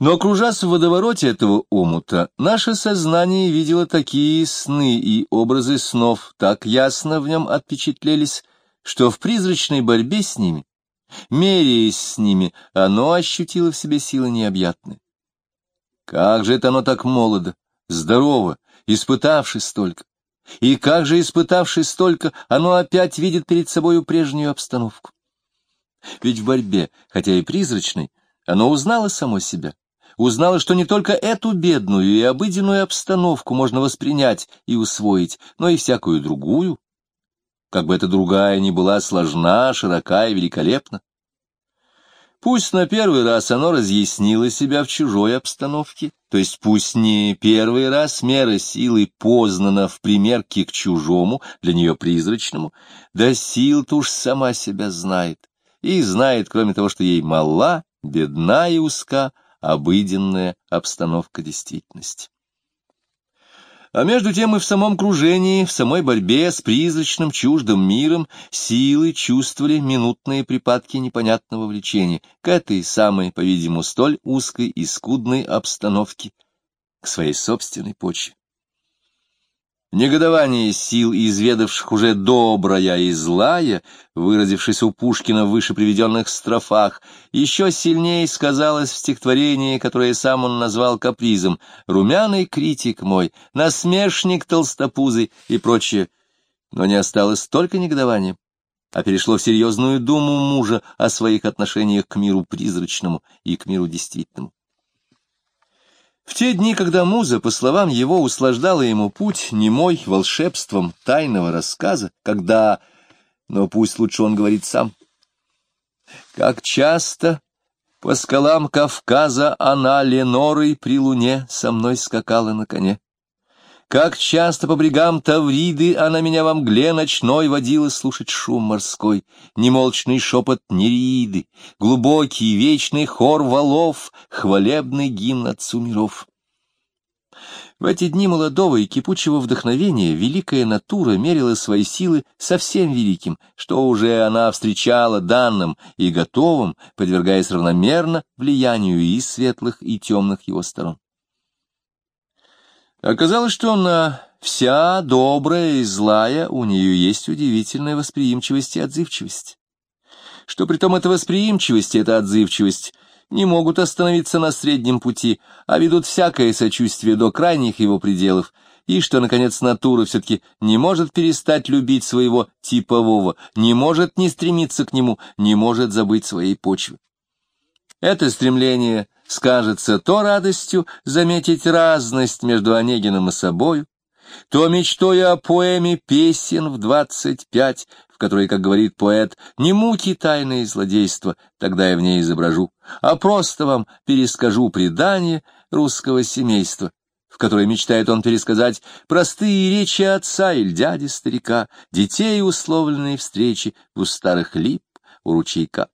Но, кружась в водовороте этого омута, наше сознание видело такие сны и образы снов так ясно в нем отпечатлелись, что в призрачной борьбе с ними, меряясь с ними, оно ощутило в себе силы необъятные. Как же это оно так молодо, здорово, испытавшись столько! И как же, испытавшись столько, оно опять видит перед собою прежнюю обстановку? Ведь в борьбе, хотя и призрачной, оно узнало само себя, узнало, что не только эту бедную и обыденную обстановку можно воспринять и усвоить, но и всякую другую, как бы эта другая ни была сложна, широка и великолепна. Пусть на первый раз оно разъяснило себя в чужой обстановке, то есть пусть не первый раз мера силы познана в примерке к чужому, для нее призрачному, да сил-то уж сама себя знает, и знает, кроме того, что ей мала, бедна и узка обыденная обстановка действительности. А между тем и в самом кружении, в самой борьбе с призрачным чуждым миром силы чувствовали минутные припадки непонятного влечения к этой самой, по-видимому, столь узкой и скудной обстановке, к своей собственной почве. Негодование сил, изведавших уже добрая и злая, выразившись у Пушкина в выше приведенных строфах, еще сильнее сказалось в стихотворении, которое сам он назвал капризом «Румяный критик мой», «Насмешник толстопузый» и прочее. Но не осталось только негодования, а перешло в серьезную думу мужа о своих отношениях к миру призрачному и к миру действительному. В те дни, когда муза, по словам его, услаждала ему путь немой волшебством тайного рассказа, когда... Но пусть лучше он говорит сам. Как часто по скалам Кавказа она Ленорой при луне со мной скакала на коне. Как часто по брегам Тавриды она меня во мгле ночной водила слушать шум морской, немолчный шепот Нериды, глубокий вечный хор валов, хвалебный гимн отцу миров. В эти дни молодого и кипучего вдохновения великая натура мерила свои силы совсем великим, что уже она встречала данным и готовым, подвергаясь равномерно влиянию и светлых, и темных его сторон. Оказалось, что на вся добрая и злая у нее есть удивительная восприимчивость и отзывчивость. Что притом эта восприимчивость и эта отзывчивость не могут остановиться на среднем пути, а ведут всякое сочувствие до крайних его пределов, и что, наконец, натура все-таки не может перестать любить своего типового, не может не стремиться к нему, не может забыть своей почвы. Это стремление скажется то радостью заметить разность между Онегиным и собою, то мечтой о поэме песен в двадцать пять, в которой, как говорит поэт, не муки тайные злодейства, тогда я в ней изображу, а просто вам перескажу предание русского семейства, в которой мечтает он пересказать простые речи отца или дяди старика, детей условленные встречи у старых лип у ручейка.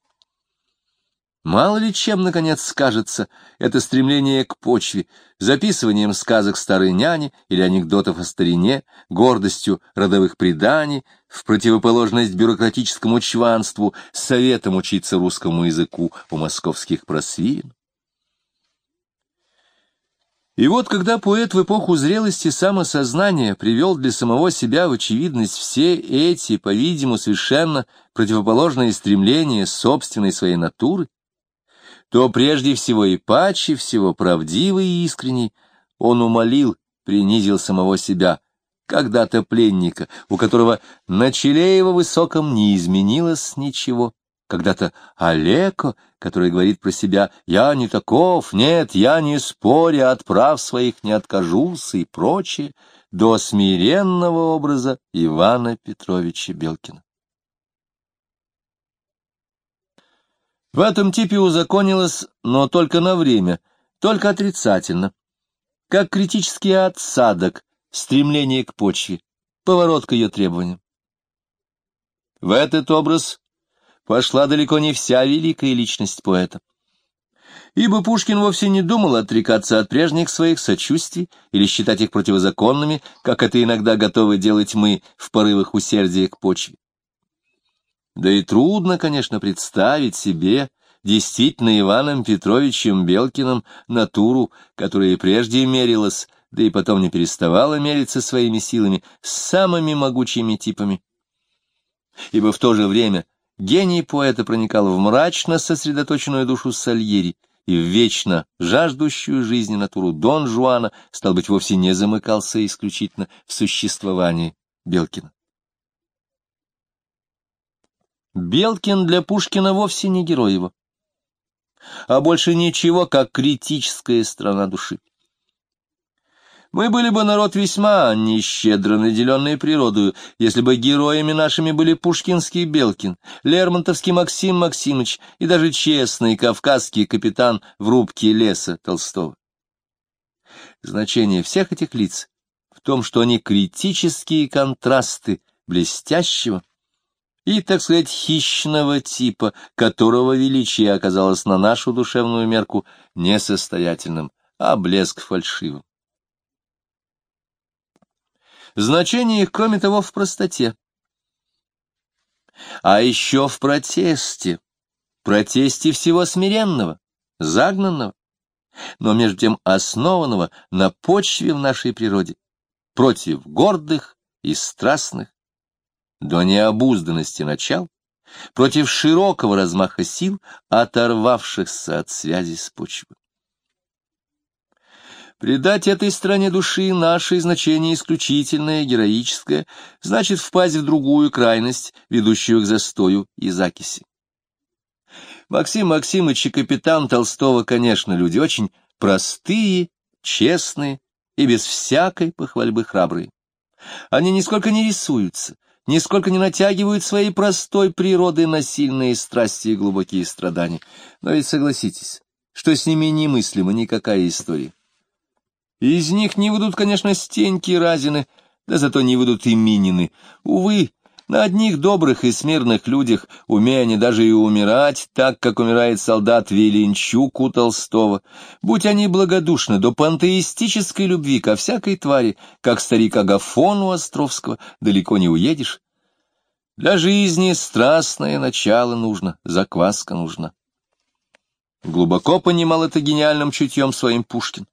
Мало ли чем, наконец, скажется это стремление к почве, записыванием сказок старой няни или анекдотов о старине, гордостью родовых преданий, в противоположность бюрократическому чванству, советом учиться русскому языку у московских просвин. И вот когда поэт в эпоху зрелости самосознания привел для самого себя в очевидность все эти, по-видимому, совершенно противоположные стремления собственной своей натуры, то прежде всего и паче всего правдивый и искренний он умолил, принизил самого себя, когда-то пленника, у которого на челе его высоком не изменилось ничего, когда-то Олеко, который говорит про себя «я не таков, нет, я не споря, от прав своих не откажусь» и прочее, до смиренного образа Ивана Петровича Белкина. В этом типе узаконилось, но только на время, только отрицательно, как критический отсадок, стремление к почве, поворот к ее требованиям. В этот образ пошла далеко не вся великая личность поэта. Ибо Пушкин вовсе не думал отрекаться от прежних своих сочувствий или считать их противозаконными, как это иногда готовы делать мы в порывах усердия к почве. Да и трудно, конечно, представить себе действительно Иваном Петровичем Белкиным натуру, которая и прежде мерилась, да и потом не переставала мериться своими силами с самыми могучими типами. Ибо в то же время гений поэта проникал в мрачно сосредоточенную душу Сальери и в вечно жаждущую жизни натуру Дон Жуана, стал быть, вовсе не замыкался исключительно в существовании Белкина. Белкин для Пушкина вовсе не герой его, а больше ничего, как критическая страна души. Мы были бы народ весьма нещедро наделенный природою, если бы героями нашими были пушкинский Белкин, Лермонтовский Максим Максимыч и даже честный кавказский капитан в рубке леса Толстого. Значение всех этих лиц в том, что они критические контрасты блестящего, и, так сказать, хищного типа, которого величие оказалось на нашу душевную мерку несостоятельным, а блеск фальшивым. Значение их, кроме того, в простоте. А еще в протесте, протесте всего смиренного, загнанного, но между тем основанного на почве в нашей природе, против гордых и страстных, до необузданности начал, против широкого размаха сил, оторвавшихся от связи с почвой. Придать этой стране души наше значение исключительное, героическое, значит впасть в другую крайность, ведущую к застою и закиси. Максим Максимыч и капитан Толстого, конечно, люди очень простые, честные и без всякой похвальбы храбрые. Они нисколько не рисуются, нисколько не натягивают своей простой природы на сильные страсти и глубокие страдания. Но ведь согласитесь, что с ними немыслима никакая история. Из них не выйдут, конечно, стеньки разины, да зато не выйдут и минины. Увы, на одних добрых и смирных людях, умея они даже и умирать, так, как умирает солдат Веленчук у Толстого, будь они благодушны до пантеистической любви ко всякой твари, как старик Агафон у Островского, далеко не уедешь. Для жизни страстное начало нужно, закваска нужна. Глубоко понимал это гениальным чутьем своим Пушкин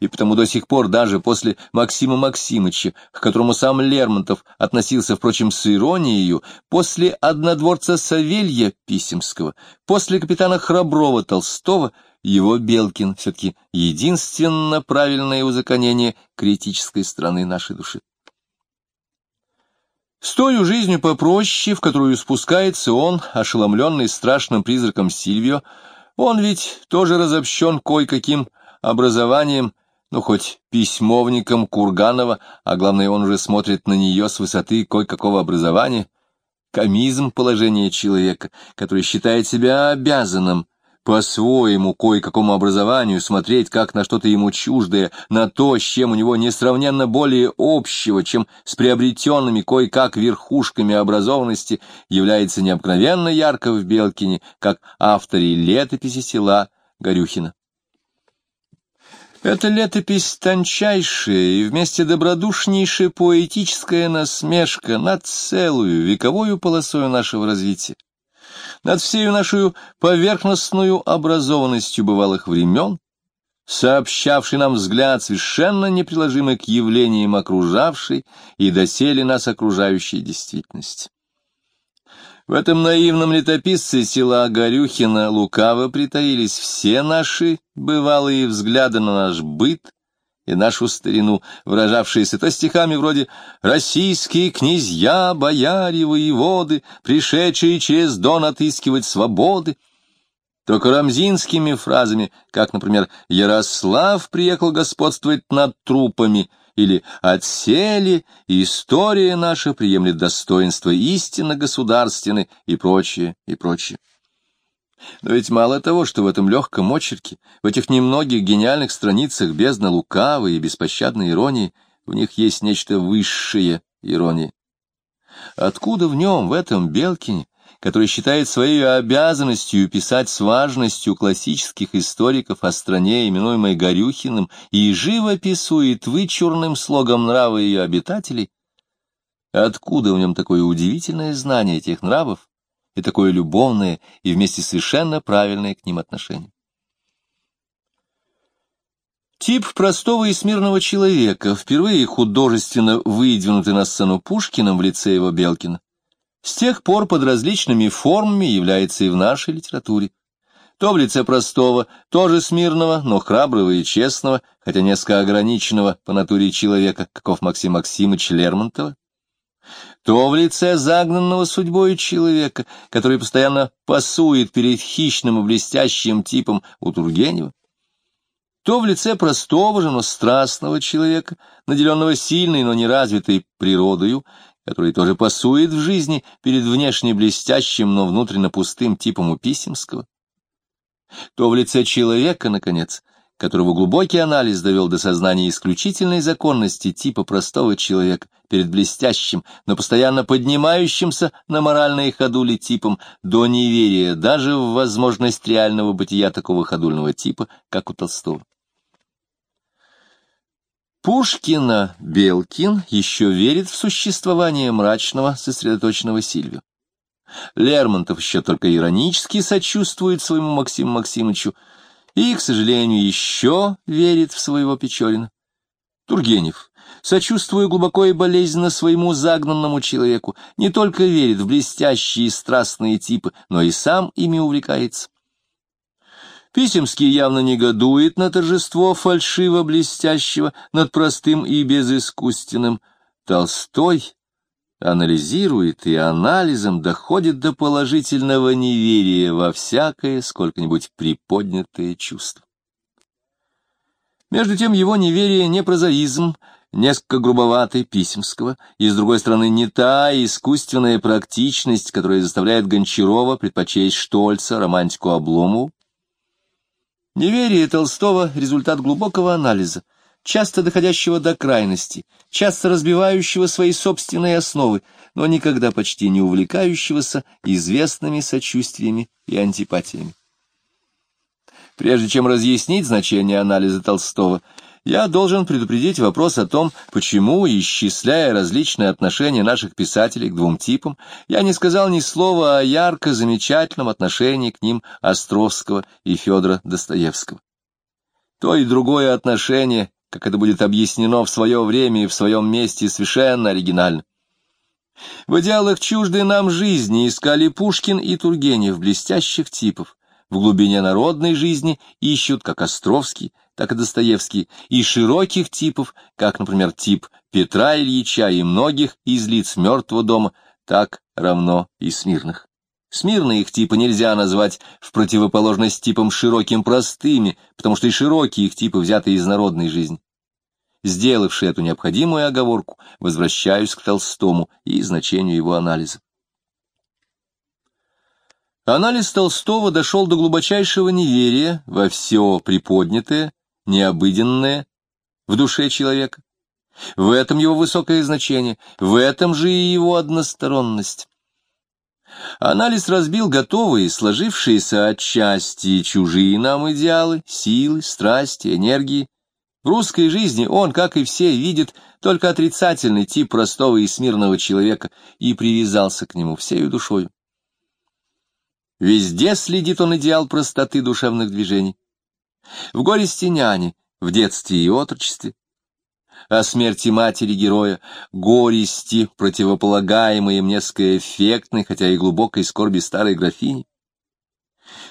и потому до сих пор даже после Максима Максимыча, к которому сам Лермонтов относился, впрочем, с иронией, после однодворца Савелья Писемского, после капитана Храброва Толстого, его Белкин все-таки единственно правильное узаконение критической стороны нашей души. С той жизнью попроще, в которую спускается он, ошеломленный страшным призраком Сильвио, он ведь тоже разобщен кое-каким образованием, ну, хоть письмовником Курганова, а главное, он уже смотрит на нее с высоты кое-какого образования, комизм положения человека, который считает себя обязанным по-своему кое-какому образованию смотреть как на что-то ему чуждое, на то, с чем у него несравненно более общего, чем с приобретенными кое-как верхушками образованности, является необыкновенно ярко в Белкине, как авторе летописи села Горюхина. Это летопись тончайшая и вместе добродушнейшая поэтическая насмешка над целую вековую полосою нашего развития, над всею нашу поверхностную образованностью бывалых времен, сообщавший нам взгляд совершенно неприложимый к явлениям окружавшей и доселе нас окружающей действительности. В этом наивном летописце села Горюхина лукаво притаились все наши бывалые взгляды на наш быт и нашу старину, выражавшиеся то стихами вроде «Российские князья, бояре, воеводы, пришедшие через Дон отыскивать свободы», то карамзинскими фразами, как, например, «Ярослав приехал господствовать над трупами», или «отсели», «история наша приемлет достоинство истинно государственной» и прочее, и прочее. Но ведь мало того, что в этом легком очерке, в этих немногих гениальных страницах бездна лукавой и беспощадной иронии, в них есть нечто высшее иронии. Откуда в нем, в этом Белкине, который считает своей обязанностью писать с важностью классических историков о стране, именуемой Горюхиным, и живописует вычурным слогом нравы ее обитателей, откуда в нем такое удивительное знание этих нравов и такое любовное и вместе совершенно правильное к ним отношение. Тип простого и смирного человека, впервые художественно выдвинутый на сцену Пушкиным в лице его Белкина, с тех пор под различными формами является и в нашей литературе. То в лице простого, тоже смирного, но храброго и честного, хотя несколько ограниченного по натуре человека, каков Максим Максимович Лермонтова, то в лице загнанного судьбой человека, который постоянно пасует перед хищным и блестящим типом у Тургенева, то в лице простого же, но страстного человека, наделенного сильной, но неразвитой природою, который тоже пасует в жизни перед внешне блестящим, но внутренне пустым типом у Писемского, то в лице человека, наконец, которого глубокий анализ довел до сознания исключительной законности типа простого человека перед блестящим, но постоянно поднимающимся на моральные ходули типом до неверия даже в возможность реального бытия такого ходульного типа, как у Толстого. Пушкина Белкин еще верит в существование мрачного, сосредоточенного Сильвию. Лермонтов еще только иронически сочувствует своему Максиму Максимовичу и, к сожалению, еще верит в своего Печорина. Тургенев, сочувствуя глубоко и болезненно своему загнанному человеку, не только верит в блестящие и страстные типы, но и сам ими увлекается. Писемский явно негодует на торжество фальшиво-блестящего над простым и безыскусственным. Толстой анализирует и анализом доходит до положительного неверия во всякое сколько-нибудь приподнятое чувство. Между тем его неверие не прозаизм, несколько грубоватый Писемского, и, с другой стороны, не та искусственная практичность, которая заставляет Гончарова предпочесть Штольца, романтику Обломову, Неверие Толстого — результат глубокого анализа, часто доходящего до крайности, часто разбивающего свои собственные основы, но никогда почти не увлекающегося известными сочувствиями и антипатиями. Прежде чем разъяснить значение анализа Толстого, я должен предупредить вопрос о том, почему, исчисляя различные отношения наших писателей к двум типам, я не сказал ни слова о ярко замечательном отношении к ним Островского и Федора Достоевского. То и другое отношение, как это будет объяснено в свое время и в своем месте, совершенно оригинально. В идеалах чуждой нам жизни искали Пушкин и Тургенев блестящих типов, в глубине народной жизни ищут, как Островский, так и Достоевский, и широких типов, как, например, тип Петра Ильича и многих из лиц мертвого дома, так равно и смирных. Смирные их типы нельзя назвать в противоположность типам широким простыми, потому что и широкие их типы взяты из народной жизни. Сделавши эту необходимую оговорку, возвращаюсь к Толстому и значению его анализа. Анализ Толстого дошел до глубочайшего неверия во все приподнятое, необыденное в душе человека. В этом его высокое значение, в этом же и его односторонность. Анализ разбил готовые, сложившиеся отчасти чужие нам идеалы, силы, страсти, энергии. В русской жизни он, как и все, видит только отрицательный тип простого и смирного человека и привязался к нему всею душою. Везде следит он идеал простоты душевных движений. В горести няни, в детстве и отрочестве, о смерти матери героя, горести, противополагаемые им несколько эффектной, хотя и глубокой скорби старой графини.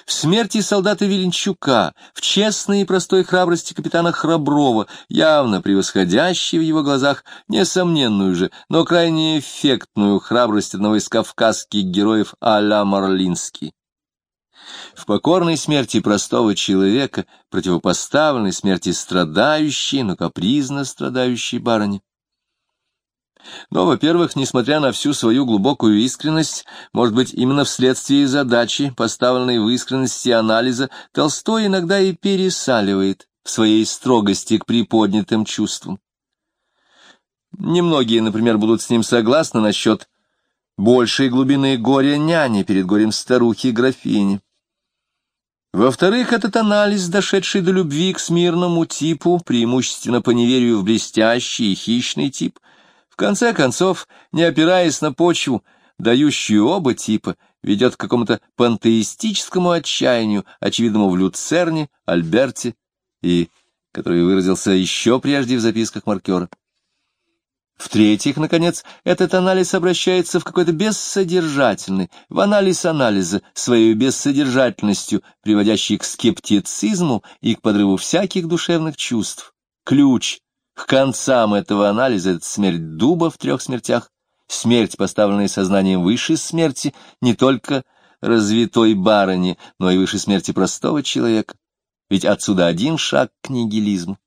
В смерти солдата Веленчука, в честной и простой храбрости капитана Храброва, явно превосходящей в его глазах несомненную же, но крайне эффектную храбрость одного из кавказских героев а-ля Марлинский в покорной смерти простого человека, противопоставленной смерти страдающей, но капризно страдающей барыни. Но, во-первых, несмотря на всю свою глубокую искренность, может быть, именно вследствие задачи, поставленной в искренности анализа, Толстой иногда и пересаливает в своей строгости к приподнятым чувствам. Немногие, например, будут с ним согласны насчет большей глубины горя няни перед горем старухи-графини. Во-вторых, этот анализ, дошедший до любви к смирному типу, преимущественно по неверию в блестящий и хищный тип, в конце концов, не опираясь на почву, дающую оба типа, ведет к какому-то пантеистическому отчаянию, очевидному в Люцерне, Альберте и который выразился еще прежде в записках маркера. В-третьих, наконец, этот анализ обращается в какой-то бессодержательный, в анализ анализа, своей бессодержательностью, приводящий к скептицизму и к подрыву всяких душевных чувств. Ключ к концам этого анализа — это смерть дуба в трех смертях, смерть, поставленная сознанием выше смерти, не только развитой барыни, но и выше смерти простого человека. Ведь отсюда один шаг к нигилизму.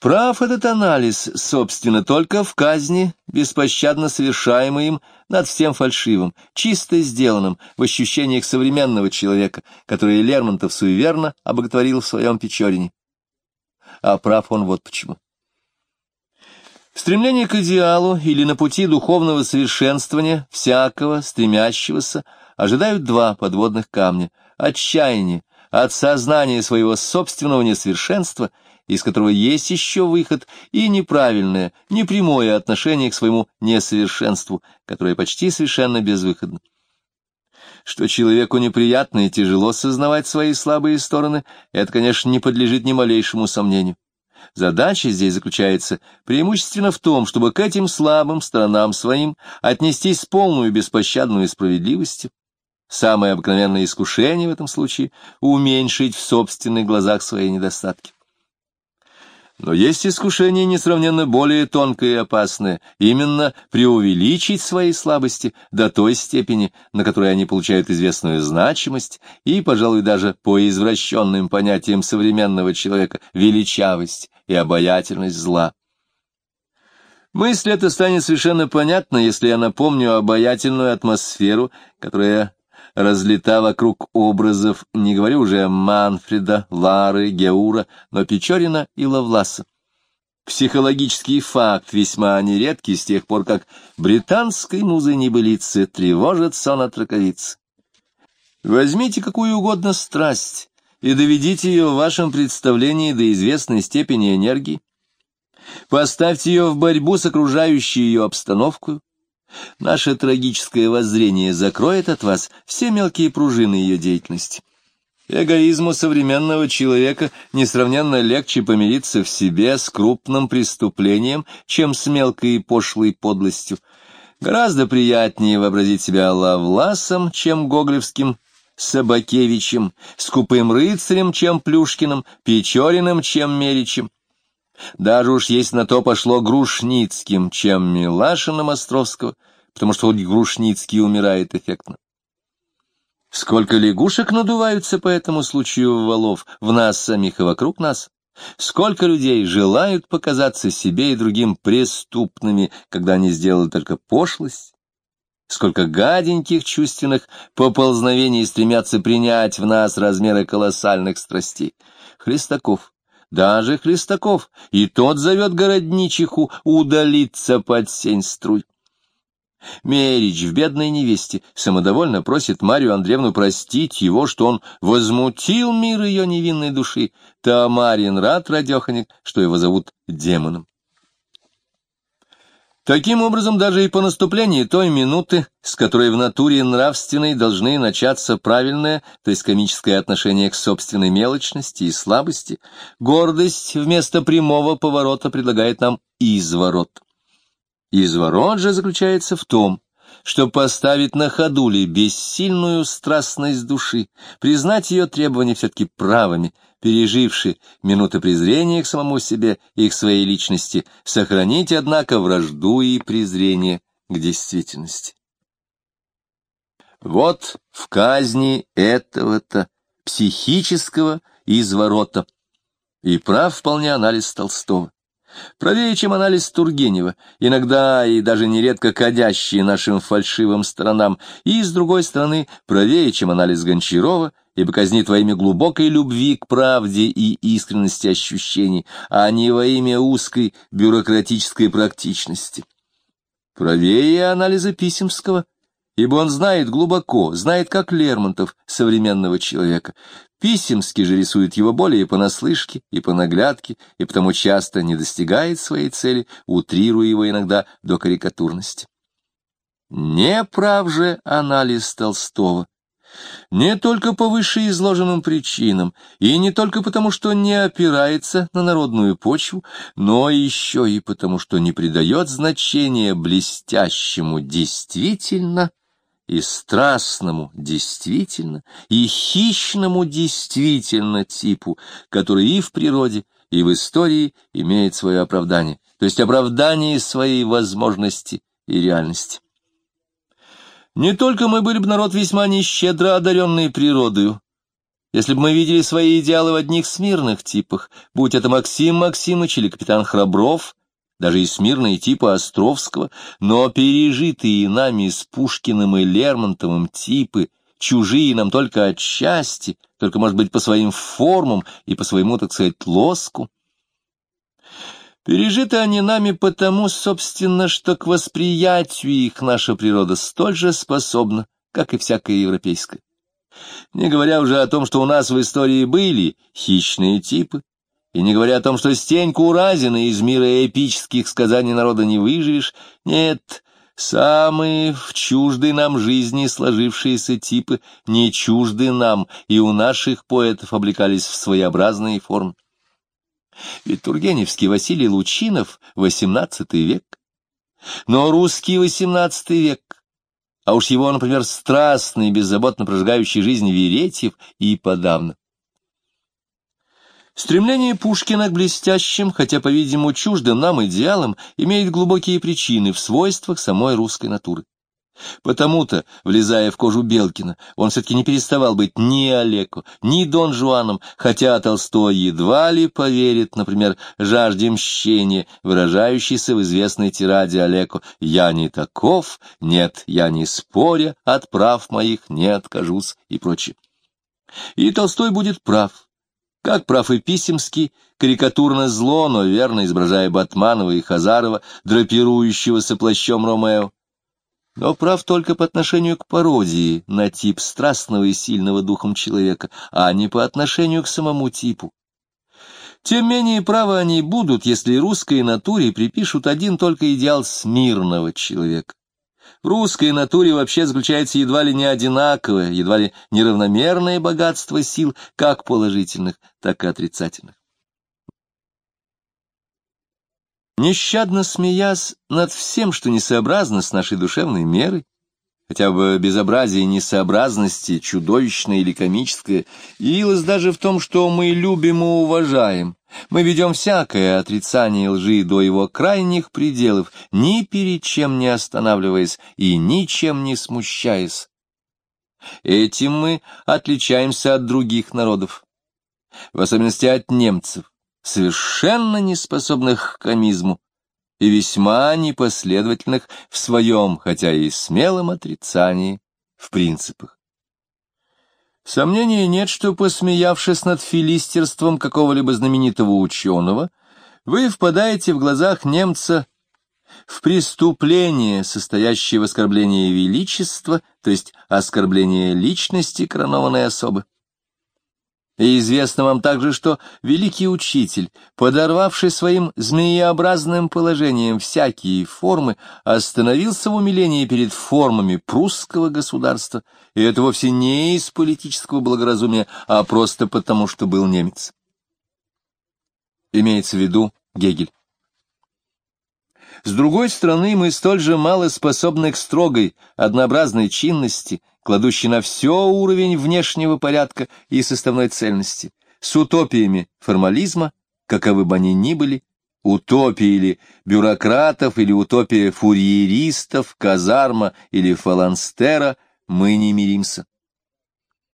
Прав этот анализ, собственно, только в казни, беспощадно совершаемой им над всем фальшивым, чисто сделанным в ощущениях современного человека, который Лермонтов суеверно обоготворил в своем Печорине. А прав он вот почему. Стремление к идеалу или на пути духовного совершенствования всякого, стремящегося, ожидают два подводных камня — отчаяние от сознания своего собственного несовершенства — из которого есть еще выход, и неправильное, непрямое отношение к своему несовершенству, которое почти совершенно безвыходно. Что человеку неприятно и тяжело сознавать свои слабые стороны, это, конечно, не подлежит ни малейшему сомнению. Задача здесь заключается преимущественно в том, чтобы к этим слабым сторонам своим отнестись с полной беспощадной справедливостью. Самое обыкновенное искушение в этом случае — уменьшить в собственных глазах свои недостатки. Но есть искушение несравненно более тонкое и опасное, именно преувеличить свои слабости до той степени, на которой они получают известную значимость, и, пожалуй, даже по извращенным понятиям современного человека, величавость и обаятельность зла. Мысль эта станет совершенно понятна, если я напомню обаятельную атмосферу, которая разлита вокруг образов, не говорю уже Манфреда, Лары, Геура, но Печорина и Лавласа. Психологический факт весьма нередкий с тех пор, как британской музы небылицы тревожит сон от раковицы. Возьмите какую угодно страсть и доведите ее в вашем представлении до известной степени энергии. Поставьте ее в борьбу с окружающей ее обстановкой, Наше трагическое воззрение закроет от вас все мелкие пружины ее деятельности. Эгоизму современного человека несравненно легче помириться в себе с крупным преступлением, чем с мелкой и пошлой подлостью. Гораздо приятнее вообразить себя Лавласом, чем Гоголевским Собакевичем, скупым рыцарем, чем Плюшкиным, Печориным, чем Меричем. Даже уж есть на то пошло Грушницким, чем Милашиным Островского, потому что хоть Грушницкий умирает эффектно. Сколько лягушек надуваются по этому случаю в валов, в нас самих и вокруг нас. Сколько людей желают показаться себе и другим преступными, когда они сделали только пошлость. Сколько гаденьких чувственных поползновений стремятся принять в нас размеры колоссальных страстей. Хлестаков, даже Хлестаков, и тот зовет городничиху удалиться под сень струй. Мерич в бедной невесте самодовольно просит Марию Андреевну простить его, что он возмутил мир ее невинной души. Тамарин рад, радеханик, что его зовут демоном. Таким образом, даже и по наступлении той минуты, с которой в натуре нравственной должны начаться правильное, то есть комическое отношение к собственной мелочности и слабости, гордость вместо прямого поворота предлагает нам изворот. Изворот же заключается в том, чтобы поставить на ходули бессильную страстность души, признать ее требования все-таки правыми, переживши минуты презрения к самому себе и к своей личности, сохранить, однако, вражду и презрение к действительности. Вот в казни этого-то психического изворота и прав вполне анализ Толстого. Правее, чем анализ Тургенева, иногда и даже нередко кадящий нашим фальшивым сторонам, и, с другой стороны, правее, чем анализ Гончарова, ибо казнит во имя глубокой любви к правде и искренности ощущений, а не во имя узкой бюрократической практичности. Правее анализа Писемского, ибо он знает глубоко, знает как Лермонтов современного человека. Писемский же рисует его более понаслышке и по наглядке, и потому часто не достигает своей цели, утрируя его иногда до карикатурности. Не прав же анализ Толстого. Не только по вышеизложенным причинам, и не только потому, что не опирается на народную почву, но еще и потому, что не придает значения блестящему действительно и страстному действительно, и хищному действительно типу, который и в природе, и в истории имеет свое оправдание, то есть оправдание своей возможности и реальности. Не только мы были бы народ весьма нещедро одаренный природою. Если бы мы видели свои идеалы в одних смирных типах, будь это Максим Максимыч или капитан Храбров, даже и смирные типы Островского, но пережитые нами с Пушкиным и Лермонтовым типы, чужие нам только отчасти, только, может быть, по своим формам и по своему, так сказать, лоску, Пережиты они нами потому, собственно, что к восприятию их наша природа столь же способна, как и всякая европейская. Не говоря уже о том, что у нас в истории были хищные типы, и не говоря о том, что Стеньку Разина из мира эпических сказаний народа не выживешь, нет, самые в чуждой нам жизни сложившиеся типы не чужды нам, и у наших поэтов облекались в своеобразные формы. Ведь Тургеневский Василий Лучинов — XVIII век. Но русский XVIII век, а уж его, например, страстный, беззаботно прожигающий жизнь Веретьев и подавно. Стремление Пушкина к блестящим, хотя, по-видимому, чуждым нам идеалам, имеет глубокие причины в свойствах самой русской натуры. Потому-то, влезая в кожу Белкина, он все-таки не переставал быть ни Олеко, ни Дон Жуаном, хотя Толстой едва ли поверит, например, жажде мщения, выражающейся в известной тираде Олеко «Я не таков, нет, я не споря, от прав моих не откажусь» и прочее. И Толстой будет прав. Как прав и Писемский, карикатурно зло, но верно изображая Батманова и Хазарова, драпирующегося плащом Ромео но прав только по отношению к пародии на тип страстного и сильного духом человека, а не по отношению к самому типу. Тем менее правы они будут, если русской натуре припишут один только идеал смирного человека. Русской натуре вообще заключается едва ли не одинаковое, едва ли неравномерное богатство сил, как положительных, так и отрицательных. Нещадно смеясь над всем, что несообразно с нашей душевной мерой, хотя бы безобразие несообразности, чудовищное или комическое, явилось даже в том, что мы любим и уважаем. Мы ведем всякое отрицание лжи до его крайних пределов, ни перед чем не останавливаясь и ничем не смущаясь. Этим мы отличаемся от других народов, в особенности от немцев совершенно неспособных к комизму и весьма непоследовательных в своем, хотя и смелом отрицании, в принципах. Сомнения нет, что, посмеявшись над филистерством какого-либо знаменитого ученого, вы впадаете в глазах немца в преступление, состоящее в оскорблении величества, то есть оскорбление личности коронованной особы. И известно вам также, что великий учитель, подорвавший своим змееобразным положением всякие формы, остановился в умилении перед формами прусского государства, и это вовсе не из политического благоразумия, а просто потому, что был немец. Имеется в виду Гегель. С другой стороны, мы столь же мало способны к строгой, однообразной чинности, кладущей на все уровень внешнего порядка и составной цельности, с утопиями формализма, каковы бы они ни были, утопии или бюрократов, или утопия фурьеристов, казарма или фаланстера, мы не миримся.